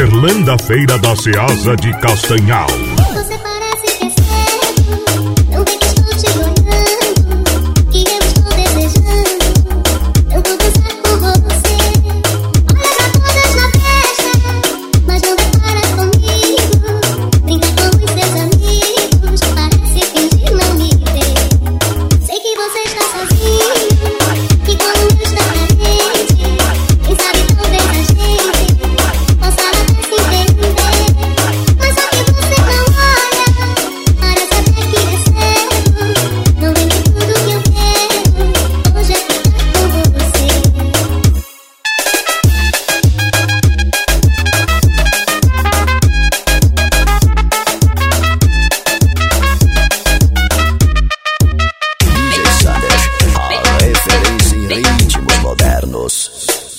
Gerlanda Feira da Ceasa de Castanhal modernos.